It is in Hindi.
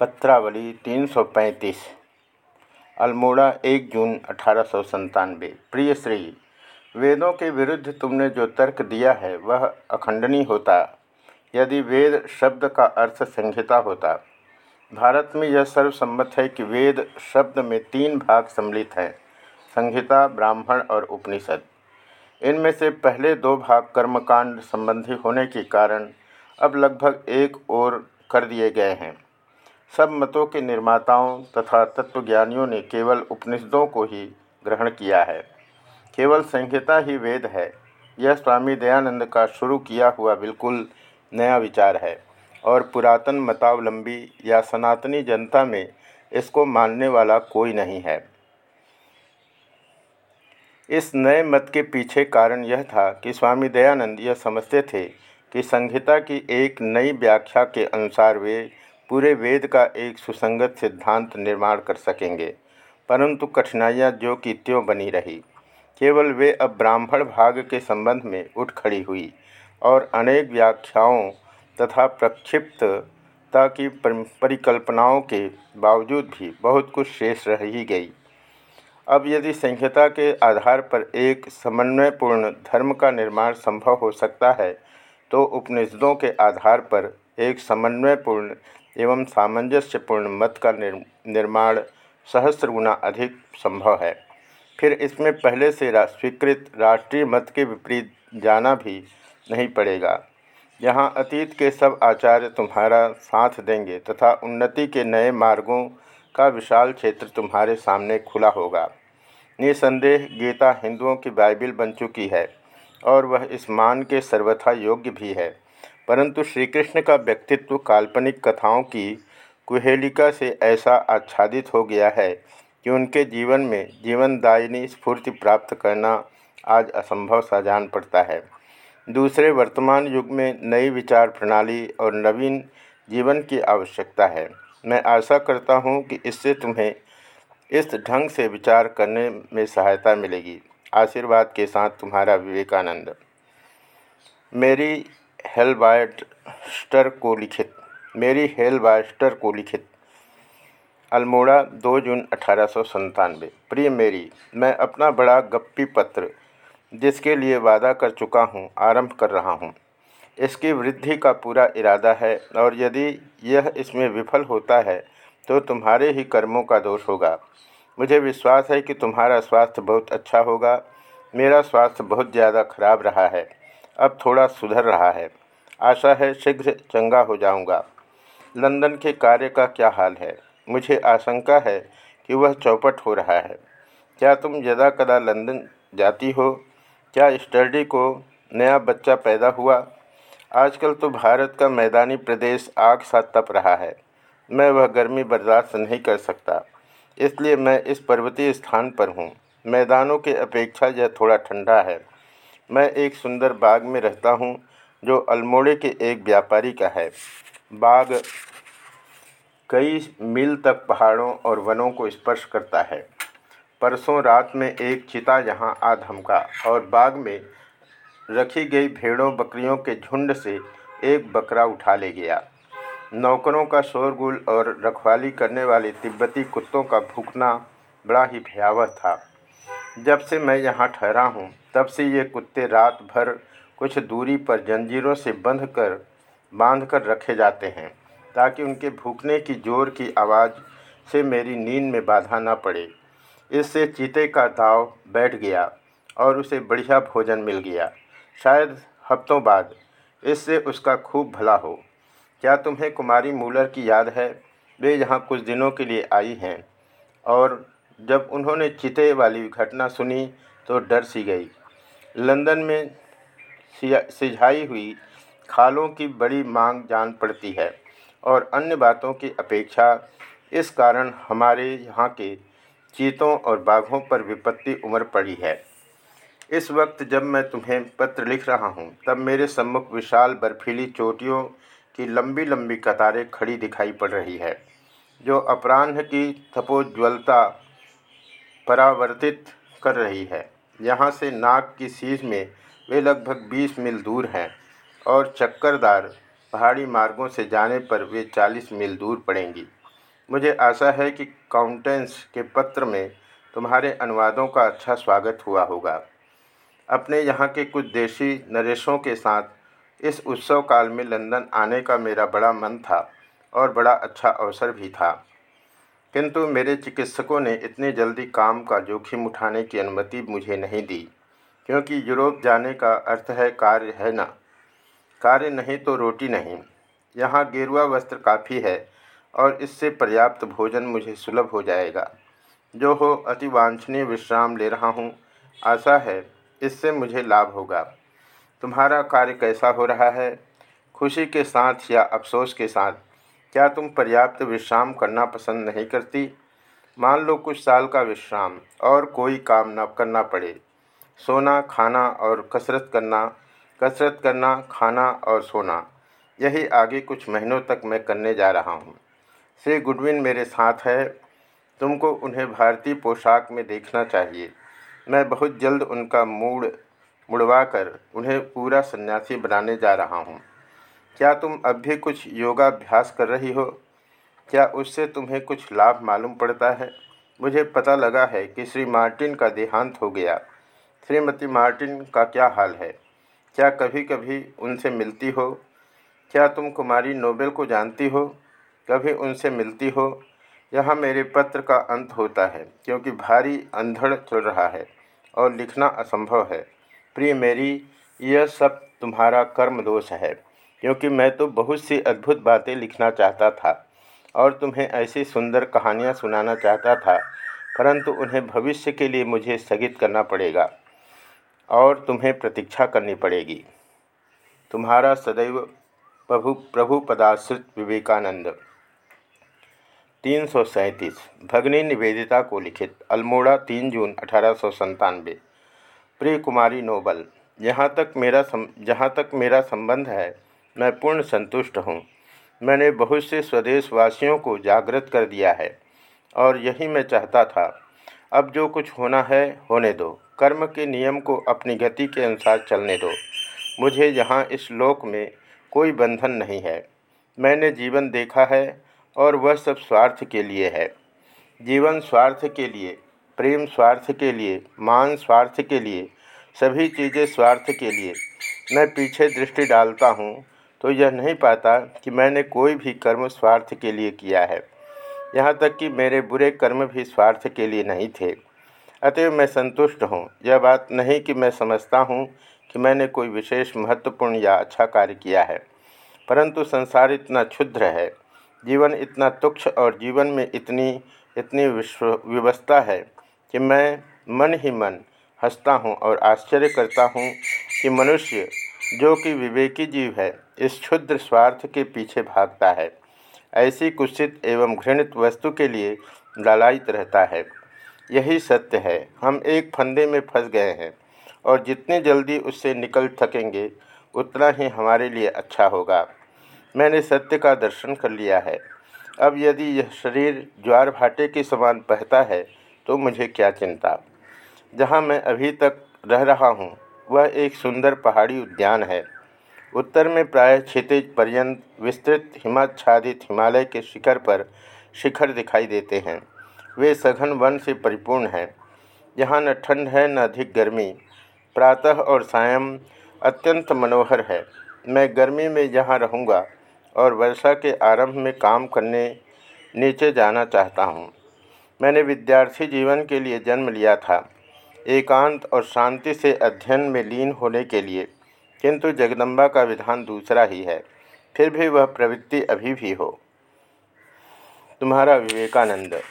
पत्रावली 335 अल्मोड़ा 1 जून अठारह प्रिय श्री, वेदों के विरुद्ध तुमने जो तर्क दिया है, वह अखंडनीय होता। यदि वेद शब्द का अर्थ संहिता होता। भारत में यह सर्वसम्मत है कि वेद शब्द में तीन भाग सम्मिलित हैं, संहिता, ब्राह्मण और उपनिषद। इनमें से पहले दो भाग कर्मकांड संबंधी होने के कारण अब लगभग एक और कर दिए गए हैं। सब मतों के निर्माताओं तथा तत्वज्ञानियों ने केवल उपनिषदों को ही ग्रहण किया है। केवल संहिता ही वेद है। यह स्वामी दयानंद का शुरू किया हुआ बिल्कुल नया विचार है और पुरातन मतावलंबी या सनातनी जनता में इसको मानने वाला कोई नहीं है। इस नए मत के पीछे कारण यह था कि स्वामी दयानंद यह समझते थे कि संहिता की एक नई व्याख्या के अनुसार वे पूरे वेद का एक सुसंगत सिद्धांत निर्माण कर सकेंगे, परंतु कठिनाइयाँ जो कि त्यों बनी रही। केवल वे अब ब्राह्मण भाग के संबंध में उठ खड़ी हुई और अनेक व्याख्याओं तथा प्रक्षिप्तता की परिकल्पनाओं के बावजूद भी बहुत कुछ शेष रह ही गई। अब यदि संहिता के आधार पर एक समन्वयपूर्ण धर्म का निर्माण संभव हो सकता है तो उपनिषदों के आधार पर एक समन्वयपूर्ण एवं सामंजस्यपूर्ण मत का निर्माण सहस्र गुना अधिक संभव है। फिर इसमें पहले से रा, स्वीकृत राष्ट्रीय मत के विपरीत जाना भी नहीं पड़ेगा। यहाँ अतीत के सब आचार्य तुम्हारा साथ देंगे तथा उन्नति के नए मार्गों का विशाल क्षेत्र तुम्हारे सामने खुला होगा। निसंदेह गीता हिंदुओं की बाइबिल बन चुकी है और वह इस मान के सर्वथा योग्य भी है। परंतु श्री कृष्ण का व्यक्तित्व काल्पनिक कथाओं की कुहेलिका से ऐसा आच्छादित हो गया है कि उनके जीवन में जीवनदायिनी स्फूर्ति प्राप्त करना आज असंभव सा जान पड़ता है। दूसरे वर्तमान युग में नई विचार प्रणाली और नवीन जीवन की आवश्यकता है। मैं आशा करता हूँ कि इससे तुम्हें इस ढंग से विचार करने में सहायता मिलेगी। आशीर्वाद के साथ तुम्हारा विवेकानंद। मेरी हेलबायस्टर को लिखित, मेरी हेलबायस्टर को लिखित। अल्मोड़ा 2 जून अठारह सौ प्रिय मेरी, मैं अपना बड़ा गप्पी पत्र, जिसके लिए वादा कर चुका हूँ, आरंभ कर रहा हूँ। इसकी वृद्धि का पूरा इरादा है, और यदि यह इसमें विफल होता है तो तुम्हारे ही कर्मों का दोष होगा। मुझे विश्वास है कि तुम्हारा स्वास्थ्य बहुत अच्छा होगा। मेरा स्वास्थ्य बहुत ज़्यादा खराब रहा है। अब थोड़ा सुधर रहा है। आशा है शीघ्र चंगा हो जाऊँगा। लंदन के कार्य का क्या हाल है? मुझे आशंका है कि वह चौपट हो रहा है। क्या तुम यदा कदा लंदन जाती हो? क्या स्टडी को नया बच्चा पैदा हुआ? आजकल तो भारत का मैदानी प्रदेश आग सा तप रहा है। मैं वह गर्मी बर्दाश्त नहीं कर सकता। इसलिए मैं इस पर्वतीय स्थान पर हूँ। मैदानों के अपेक्षा यह थोड़ा ठंडा है। मैं एक सुंदर बाग में रहता हूँ, जो अल्मोड़े के एक व्यापारी का है। बाग कई मील तक पहाड़ों और वनों को स्पर्श करता है। परसों रात में एक चिता यहाँ आ धमका और बाग में रखी गई भेड़ों, बकरियों के झुंड से एक बकरा उठा ले गया। नौकरों का शोरगुल और रखवाली करने वाले तिब्बती कुत्तों का भूखना बड़ा ही भयावह था। जब से मैं यहाँ ठहरा हूँ, तब से ये कुत्ते रात भर कुछ दूरी पर जंजीरों से बंध कर बाँध कर रखे जाते हैं, ताकि उनके भूखने की ज़ोर की आवाज़ से मेरी नींद में बाधा न पड़े। इससे चीते का दाव बैठ गया और उसे बढ़िया भोजन मिल गया। शायद हफ्तों बाद इससे उसका खूब भला हो। क्या तुम्हें कुमारी मूलर की याद है? वे यहाँ कुछ दिनों के लिए आई हैं और जब उन्होंने चिते वाली घटना सुनी तो डर सी गई। लंदन में सिझाई हुई खालों की बड़ी मांग जान पड़ती है और अन्य बातों की अपेक्षा इस कारण हमारे यहाँ के चीतों और बाघों पर विपत्ति उमड़ पड़ी है। इस वक्त जब मैं तुम्हें पत्र लिख रहा हूँ, तब मेरे सम्मुख विशाल बर्फीली चोटियों की लंबी लंबी कतारें खड़ी दिखाई पड़ रही है, जो अपराह्न की थपोज्वलता परावर्तित कर रही है। यहाँ से नाग की सीज में वे लगभग 20 मील दूर हैं और चक्करदार पहाड़ी मार्गों से जाने पर वे 40 मील दूर पड़ेंगी। मुझे आशा है कि काउंटेंस के पत्र में तुम्हारे अनुवादों का अच्छा स्वागत हुआ होगा। अपने यहाँ के कुछ देशी नरेशों के साथ इस उत्सव काल में लंदन आने का मेरा बड़ा मन था और बड़ा अच्छा अवसर भी था। किंतु मेरे चिकित्सकों ने इतनी जल्दी काम का जोखिम उठाने की अनुमति मुझे नहीं दी, क्योंकि यूरोप जाने का अर्थ है कार्य है ना। कार्य नहीं तो रोटी नहीं। यहाँ गेरुआ वस्त्र काफ़ी है और इससे पर्याप्त भोजन मुझे सुलभ हो जाएगा। जो हो, अति वांछनीय विश्राम ले रहा हूँ। आशा है इससे मुझे लाभ होगा। तुम्हारा कार्य कैसा हो रहा है? खुशी के साथ या अफसोस के साथ? क्या तुम पर्याप्त विश्राम करना पसंद नहीं करती? मान लो कुछ साल का विश्राम और कोई काम न करना पड़े। सोना, खाना और कसरत करना कसरत करना, खाना और सोना। यही आगे कुछ महीनों तक मैं करने जा रहा हूँ। श्री गुडविन मेरे साथ है। तुमको उन्हें भारतीय पोशाक में देखना चाहिए। मैं बहुत जल्द उनका मूड मुड़वा कर उन्हें पूरा सन्यासी बनाने जा रहा हूँ। क्या तुम अब भी कुछ योगाभ्यास कर रही हो? क्या उससे तुम्हें कुछ लाभ मालूम पड़ता है? मुझे पता लगा है कि श्री मार्टिन का देहांत हो गया। श्रीमती मार्टिन का क्या हाल है? क्या कभी कभी उनसे मिलती हो? क्या तुम कुमारी नोबेल को जानती हो? कभी उनसे मिलती हो? यहाँ मेरे पत्र का अंत होता है, क्योंकि भारी अंधड़ चल रहा है और लिखना असंभव है। प्रिय मेरी, यह सब तुम्हारा कर्म दोष है। क्योंकि मैं तो बहुत सी अद्भुत बातें लिखना चाहता था और तुम्हें ऐसी सुंदर कहानियाँ सुनाना चाहता था, परंतु उन्हें भविष्य के लिए मुझे स्थगित करना पड़ेगा और तुम्हें प्रतीक्षा करनी पड़ेगी। तुम्हारा सदैव प्रभु प्रभु पदाश्रित विवेकानंद। तीन सौ सैंतीस, भगनी निवेदिता को लिखित, अल्मोड़ा, तीन जून, अठारह सौ संतानवे। प्रिय कुमारी नोबल, यहाँ तक मेरा सम जहाँ तक मेरा संबंध है मैं पूर्ण संतुष्ट हूँ। मैंने बहुत से स्वदेशवासियों को जागृत कर दिया है, और यही मैं चाहता था। अब जो कुछ होना है, होने दो। कर्म के नियम को अपनी गति के अनुसार चलने दो। मुझे यहाँ इस लोक में कोई बंधन नहीं है। मैंने जीवन देखा है, और वह सब स्वार्थ के लिए है। जीवन स्वार्थ के लिए, प्रेम स्वार्थ के लिए, मान स्वार्थ के लिए, सभी चीज़ें स्वार्थ के लिए। मैं पीछे दृष्टि डालता हूँ तो यह नहीं पाता कि मैंने कोई भी कर्म स्वार्थ के लिए किया है। यहाँ तक कि मेरे बुरे कर्म भी स्वार्थ के लिए नहीं थे। अतएव मैं संतुष्ट हूँ। यह बात नहीं कि मैं समझता हूँ कि मैंने कोई विशेष महत्वपूर्ण या अच्छा कार्य किया है, परंतु संसार इतना क्षुद्र है, जीवन इतना तुक्ष और जीवन में इतनी इतनी विश्व, व्यवस्था है कि मैं मन ही मन हंसता हूँ और आश्चर्य करता हूँ कि मनुष्य जो कि विवेकी जीव है, इस क्षुद्र स्वार्थ के पीछे भागता है। ऐसी कुत्सित एवं घृणित वस्तु के लिए लालायित रहता है। यही सत्य है, हम एक फंदे में फंस गए हैं, और जितनी जल्दी उससे निकल थकेंगे, उतना ही हमारे लिए अच्छा होगा। मैंने सत्य का दर्शन कर लिया है। अब यदि यह शरीर ज्वार भाटे के समान बहता है तो मुझे क्या चिंता? जहाँ मैं अभी तक रह रहा हूँ वह एक सुंदर पहाड़ी उद्यान है। उत्तर में प्राय क्षितिज पर्यंत विस्तृत हिमाच्छादित हिमालय के शिखर पर शिखर दिखाई देते हैं। वे सघन वन से परिपूर्ण हैं। यहाँ न ठंड है, न अधिक गर्मी। प्रातः और सायं अत्यंत मनोहर है। मैं गर्मी में यहाँ रहूँगा और वर्षा के आरंभ में काम करने नीचे जाना चाहता हूँ। मैंने विद्यार्थी जीवन के लिए जन्म लिया था। एकांत और शांति से अध्ययन में लीन होने के लिए। किंतु जगदम्बा का विधान दूसरा ही है। फिर भी वह प्रवृत्ति अभी भी हो। तुम्हारा विवेकानंद।